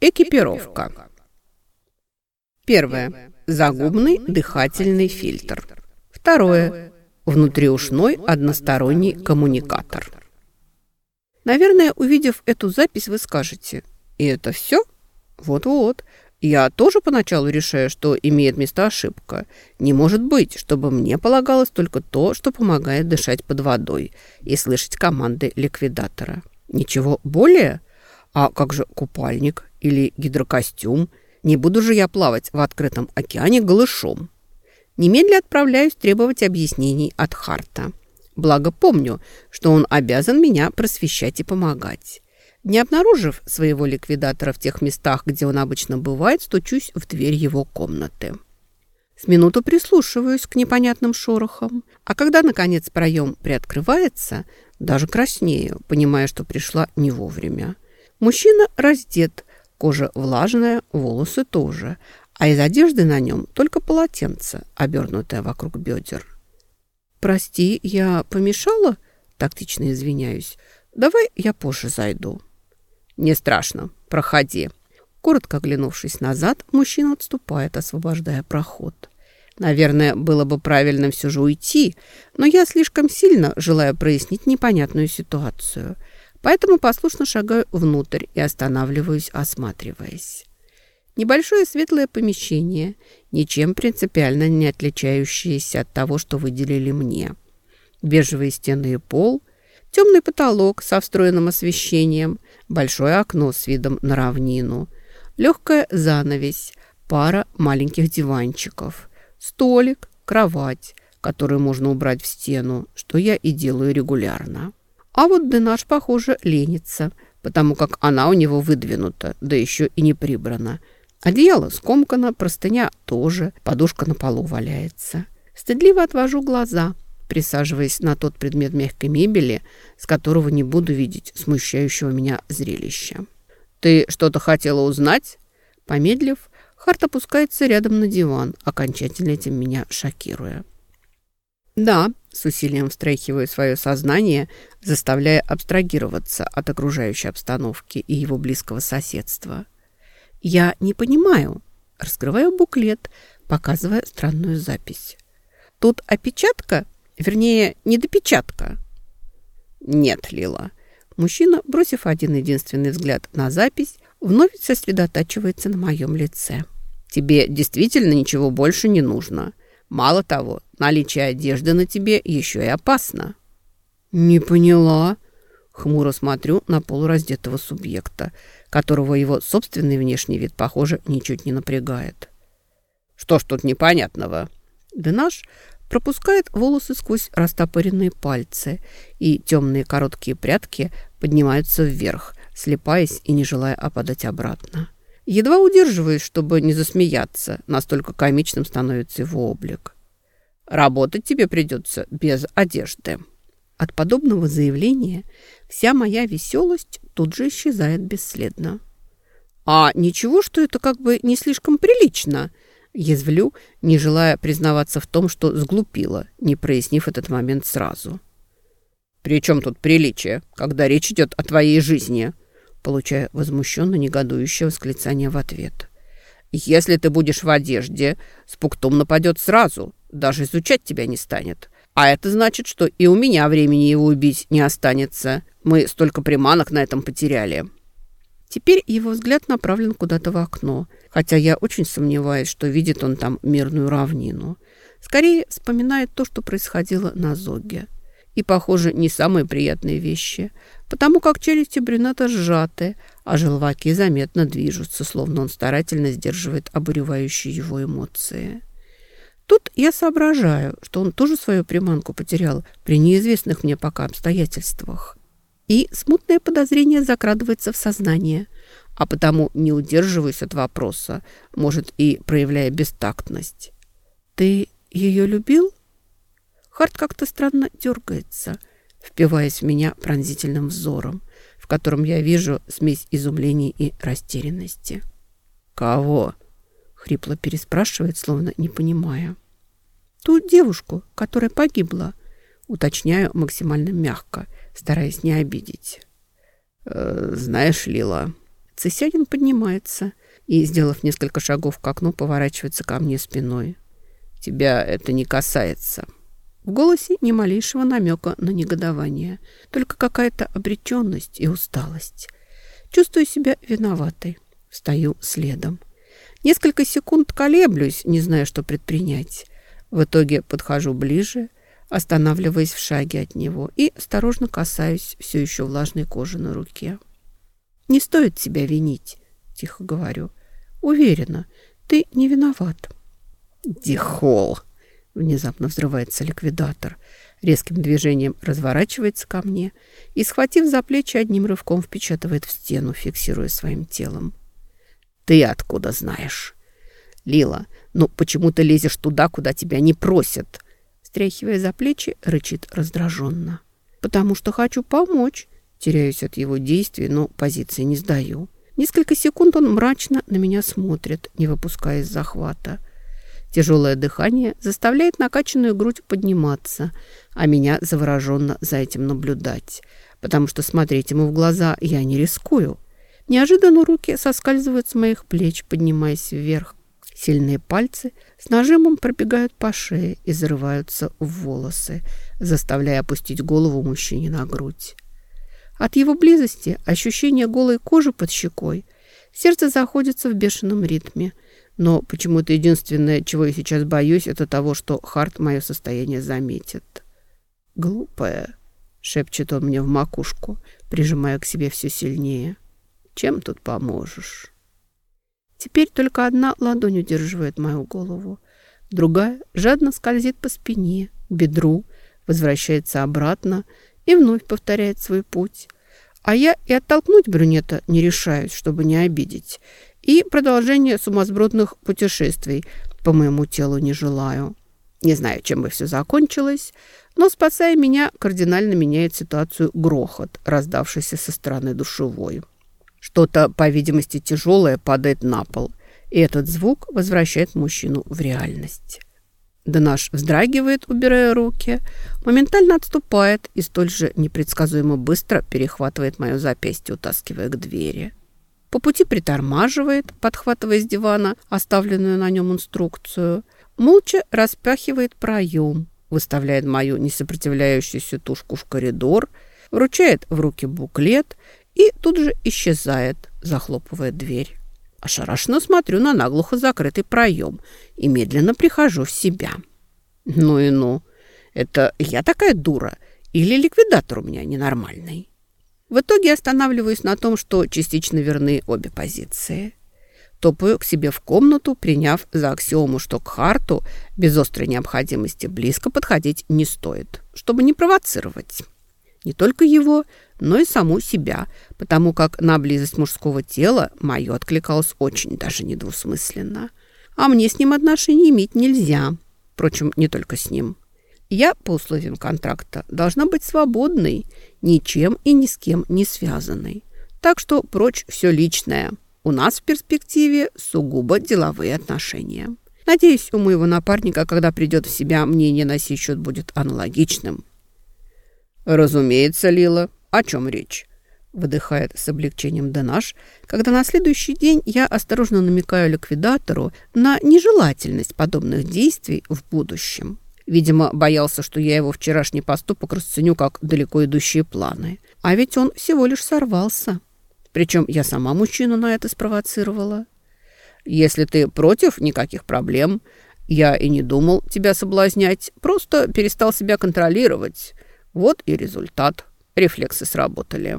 Экипировка. Первое. Загубный дыхательный фильтр. Второе. Внутриушной односторонний коммуникатор. Наверное, увидев эту запись, вы скажете, и это все? Вот-вот. Я тоже поначалу решаю, что имеет место ошибка. Не может быть, чтобы мне полагалось только то, что помогает дышать под водой и слышать команды ликвидатора. Ничего более? А как же купальник или гидрокостюм? Не буду же я плавать в открытом океане голышом. Немедля отправляюсь требовать объяснений от Харта. Благо помню, что он обязан меня просвещать и помогать. Не обнаружив своего ликвидатора в тех местах, где он обычно бывает, стучусь в дверь его комнаты. С минуту прислушиваюсь к непонятным шорохам, а когда, наконец, проем приоткрывается, даже краснею, понимая, что пришла не вовремя. Мужчина раздет, кожа влажная, волосы тоже, а из одежды на нем только полотенце, обернутое вокруг бедер. «Прости, я помешала?» – тактично извиняюсь. «Давай я позже зайду». «Не страшно. Проходи». Коротко оглянувшись назад, мужчина отступает, освобождая проход. Наверное, было бы правильно все же уйти, но я слишком сильно желаю прояснить непонятную ситуацию, поэтому послушно шагаю внутрь и останавливаюсь, осматриваясь. Небольшое светлое помещение, ничем принципиально не отличающееся от того, что выделили мне. Бежевые стены и пол, темный потолок со встроенным освещением, большое окно с видом на равнину, легкая занавесь, пара маленьких диванчиков, столик, кровать, которую можно убрать в стену, что я и делаю регулярно. А вот Денаш, похоже, ленится, потому как она у него выдвинута, да еще и не прибрана. Одеяло скомкано, простыня тоже, подушка на полу валяется. Стыдливо отвожу глаза – присаживаясь на тот предмет мягкой мебели, с которого не буду видеть смущающего меня зрелища. «Ты что-то хотела узнать?» Помедлив, Харт опускается рядом на диван, окончательно этим меня шокируя. «Да», — с усилием встряхиваю свое сознание, заставляя абстрагироваться от окружающей обстановки и его близкого соседства. «Я не понимаю», — раскрываю буклет, показывая странную запись. «Тут опечатка Вернее, недопечатка. Нет, Лила. Мужчина, бросив один единственный взгляд на запись, вновь сосредотачивается на моем лице. Тебе действительно ничего больше не нужно. Мало того, наличие одежды на тебе еще и опасно. Не поняла. Хмуро смотрю на полураздетого субъекта, которого его собственный внешний вид, похоже, ничуть не напрягает. Что ж тут непонятного? Да наш пропускает волосы сквозь растопыренные пальцы, и темные короткие прядки поднимаются вверх, слепаясь и не желая опадать обратно. Едва удерживаюсь, чтобы не засмеяться, настолько комичным становится его облик. «Работать тебе придется без одежды». От подобного заявления вся моя веселость тут же исчезает бесследно. «А ничего, что это как бы не слишком прилично?» Язвлю, не желая признаваться в том, что сглупила, не прояснив этот момент сразу. «При чем тут приличие, когда речь идет о твоей жизни?» Получая возмущенно негодующее восклицание в ответ. «Если ты будешь в одежде, спуктум нападет сразу, даже изучать тебя не станет. А это значит, что и у меня времени его убить не останется. Мы столько приманок на этом потеряли». Теперь его взгляд направлен куда-то в окно, хотя я очень сомневаюсь, что видит он там мирную равнину. Скорее вспоминает то, что происходило на Зоге. И, похоже, не самые приятные вещи, потому как челюсти брюнета сжаты, а желваки заметно движутся, словно он старательно сдерживает обуревающие его эмоции. Тут я соображаю, что он тоже свою приманку потерял при неизвестных мне пока обстоятельствах и смутное подозрение закрадывается в сознание, а потому не удерживаюсь от вопроса, может, и проявляя бестактность. «Ты ее любил?» Харт как-то странно дергается, впиваясь в меня пронзительным взором, в котором я вижу смесь изумления и растерянности. «Кого?» — хрипло переспрашивает, словно не понимая. «Ту девушку, которая погибла», — уточняю максимально мягко — стараясь не обидеть. «Э, «Знаешь, Лила, Цесянин поднимается и, сделав несколько шагов к окну, поворачивается ко мне спиной. «Тебя это не касается». В голосе ни малейшего намека на негодование, только какая-то обреченность и усталость. Чувствую себя виноватой. Встаю следом. Несколько секунд колеблюсь, не зная, что предпринять. В итоге подхожу ближе, останавливаясь в шаге от него и осторожно касаюсь все еще влажной кожи на руке. «Не стоит себя винить», — тихо говорю. «Уверена, ты не виноват». «Дихол!» — внезапно взрывается ликвидатор. Резким движением разворачивается ко мне и, схватив за плечи, одним рывком впечатывает в стену, фиксируя своим телом. «Ты откуда знаешь?» «Лила, ну почему ты лезешь туда, куда тебя не просят?» Стряхивая за плечи, рычит раздраженно. «Потому что хочу помочь». Теряюсь от его действий, но позиции не сдаю. Несколько секунд он мрачно на меня смотрит, не выпуская из захвата. Тяжелое дыхание заставляет накачанную грудь подниматься, а меня завороженно за этим наблюдать, потому что смотреть ему в глаза я не рискую. Неожиданно руки соскальзывают с моих плеч, поднимаясь вверх. Сильные пальцы с нажимом пробегают по шее и зарываются в волосы, заставляя опустить голову мужчине на грудь. От его близости ощущение голой кожи под щекой. Сердце заходится в бешеном ритме. Но почему-то единственное, чего я сейчас боюсь, это того, что Харт мое состояние заметит. «Глупая», — шепчет он мне в макушку, прижимая к себе все сильнее. «Чем тут поможешь?» Теперь только одна ладонь удерживает мою голову. Другая жадно скользит по спине, бедру, возвращается обратно и вновь повторяет свой путь. А я и оттолкнуть брюнета не решаюсь, чтобы не обидеть. И продолжение сумасбродных путешествий по моему телу не желаю. Не знаю, чем бы все закончилось, но, спасая меня, кардинально меняет ситуацию грохот, раздавшийся со стороны душевой. Что-то, по видимости, тяжелое падает на пол, и этот звук возвращает мужчину в реальность. Донаш вздрагивает, убирая руки, моментально отступает и столь же непредсказуемо быстро перехватывает мое запястье, утаскивая к двери. По пути притормаживает, подхватывая с дивана оставленную на нем инструкцию, молча распахивает проем, выставляет мою несопротивляющуюся тушку в коридор, вручает в руки буклет и тут же исчезает, захлопывая дверь. Ошарашенно смотрю на наглухо закрытый проем и медленно прихожу в себя. Ну и ну, это я такая дура или ликвидатор у меня ненормальный? В итоге останавливаюсь на том, что частично верны обе позиции. Топаю к себе в комнату, приняв за аксиому, что к Харту без острой необходимости близко подходить не стоит, чтобы не провоцировать. Не только его, но и саму себя, потому как на близость мужского тела мое откликалось очень даже недвусмысленно. А мне с ним отношений иметь нельзя. Впрочем, не только с ним. Я, по условиям контракта, должна быть свободной, ничем и ни с кем не связанной. Так что прочь все личное. У нас в перспективе сугубо деловые отношения. Надеюсь, у моего напарника, когда придет в себя, мнение на сей счет будет аналогичным. «Разумеется, Лила. О чем речь?» Выдыхает с облегчением Денаш, когда на следующий день я осторожно намекаю ликвидатору на нежелательность подобных действий в будущем. Видимо, боялся, что я его вчерашний поступок расценю как далеко идущие планы. А ведь он всего лишь сорвался. Причем я сама мужчину на это спровоцировала. «Если ты против, никаких проблем. Я и не думал тебя соблазнять, просто перестал себя контролировать». Вот и результат. Рефлексы сработали.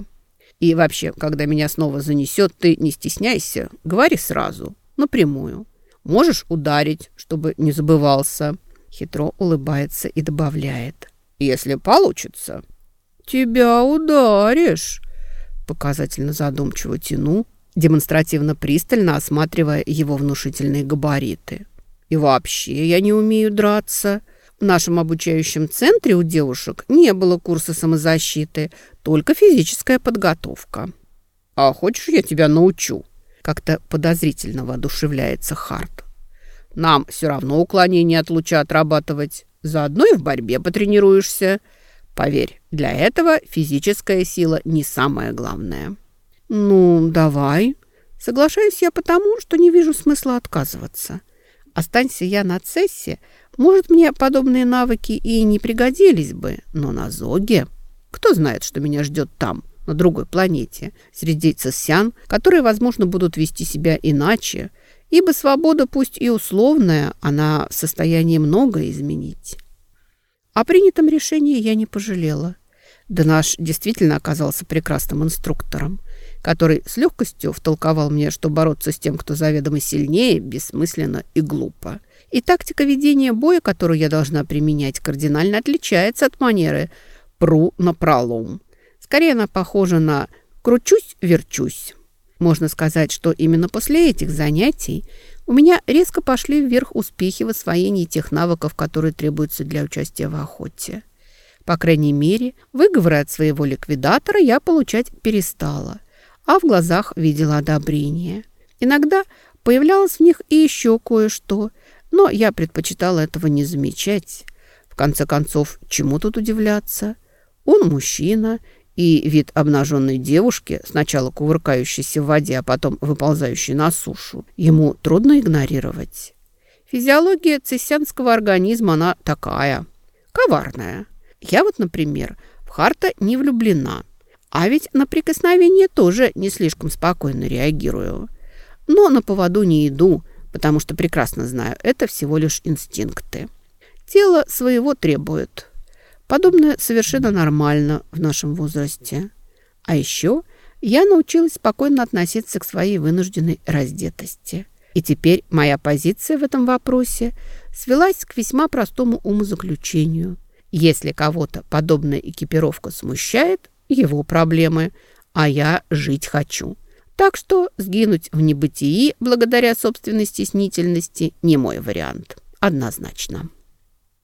И вообще, когда меня снова занесет, ты не стесняйся, говори сразу, напрямую. Можешь ударить, чтобы не забывался. Хитро улыбается и добавляет. Если получится. Тебя ударишь. Показательно задумчиво тяну, демонстративно пристально осматривая его внушительные габариты. И вообще я не умею драться. В нашем обучающем центре у девушек не было курса самозащиты, только физическая подготовка. «А хочешь, я тебя научу?» Как-то подозрительно воодушевляется Харт. «Нам все равно уклонение от луча отрабатывать. Заодно и в борьбе потренируешься. Поверь, для этого физическая сила не самое главное». «Ну, давай». Соглашаюсь я потому, что не вижу смысла отказываться. Останься я на цессе, может, мне подобные навыки и не пригодились бы, но на Зоге... Кто знает, что меня ждет там, на другой планете, среди цессян, которые, возможно, будут вести себя иначе, ибо свобода, пусть и условная, она в состоянии многое изменить. О принятом решении я не пожалела. Да наш действительно оказался прекрасным инструктором, который с легкостью втолковал мне, что бороться с тем, кто заведомо сильнее, бессмысленно и глупо. И тактика ведения боя, которую я должна применять, кардинально отличается от манеры «пру на пролом». Скорее она похожа на «кручусь-верчусь». Можно сказать, что именно после этих занятий у меня резко пошли вверх успехи в освоении тех навыков, которые требуются для участия в охоте. По крайней мере, выговоры от своего ликвидатора я получать перестала, а в глазах видела одобрение. Иногда появлялось в них и еще кое-что, но я предпочитала этого не замечать. В конце концов, чему тут удивляться? Он мужчина, и вид обнаженной девушки, сначала кувыркающейся в воде, а потом выползающей на сушу, ему трудно игнорировать. Физиология цессянского организма, она такая, коварная. Я вот, например, в Харта не влюблена, а ведь на прикосновение тоже не слишком спокойно реагирую. Но на поводу не иду, потому что прекрасно знаю, это всего лишь инстинкты. Тело своего требует, Подобное совершенно нормально в нашем возрасте. А еще я научилась спокойно относиться к своей вынужденной раздетости. И теперь моя позиция в этом вопросе свелась к весьма простому умозаключению. Если кого-то подобная экипировка смущает, его проблемы, а я жить хочу. Так что сгинуть в небытии благодаря собственной стеснительности не мой вариант. Однозначно.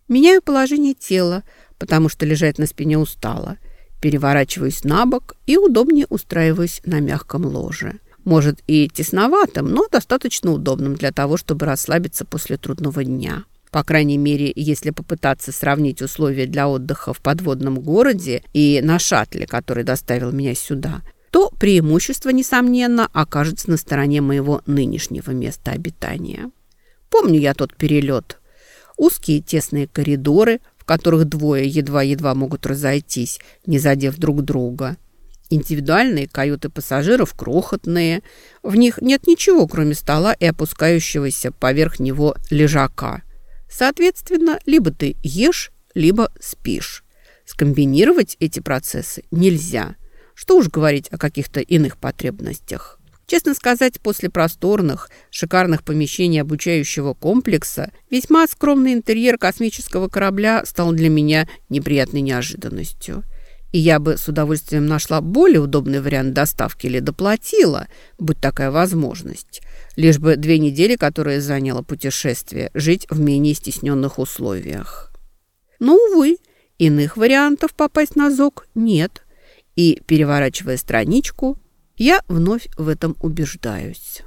Меняю положение тела, потому что лежать на спине устала. Переворачиваюсь на бок и удобнее устраиваюсь на мягком ложе. Может и тесноватым, но достаточно удобным для того, чтобы расслабиться после трудного дня. По крайней мере, если попытаться сравнить условия для отдыха в подводном городе и на шаттле, который доставил меня сюда, то преимущество, несомненно, окажется на стороне моего нынешнего места обитания. Помню я тот перелет. Узкие тесные коридоры, которых двое едва-едва могут разойтись, не задев друг друга. Индивидуальные каюты пассажиров крохотные. В них нет ничего, кроме стола и опускающегося поверх него лежака. Соответственно, либо ты ешь, либо спишь. Скомбинировать эти процессы нельзя. Что уж говорить о каких-то иных потребностях. Честно сказать, после просторных, шикарных помещений обучающего комплекса весьма скромный интерьер космического корабля стал для меня неприятной неожиданностью. И я бы с удовольствием нашла более удобный вариант доставки или доплатила, будь такая возможность. Лишь бы две недели, которые заняло путешествие, жить в менее стесненных условиях. Но, увы, иных вариантов попасть на ЗОГ нет. И, переворачивая страничку, я вновь в этом убеждаюсь.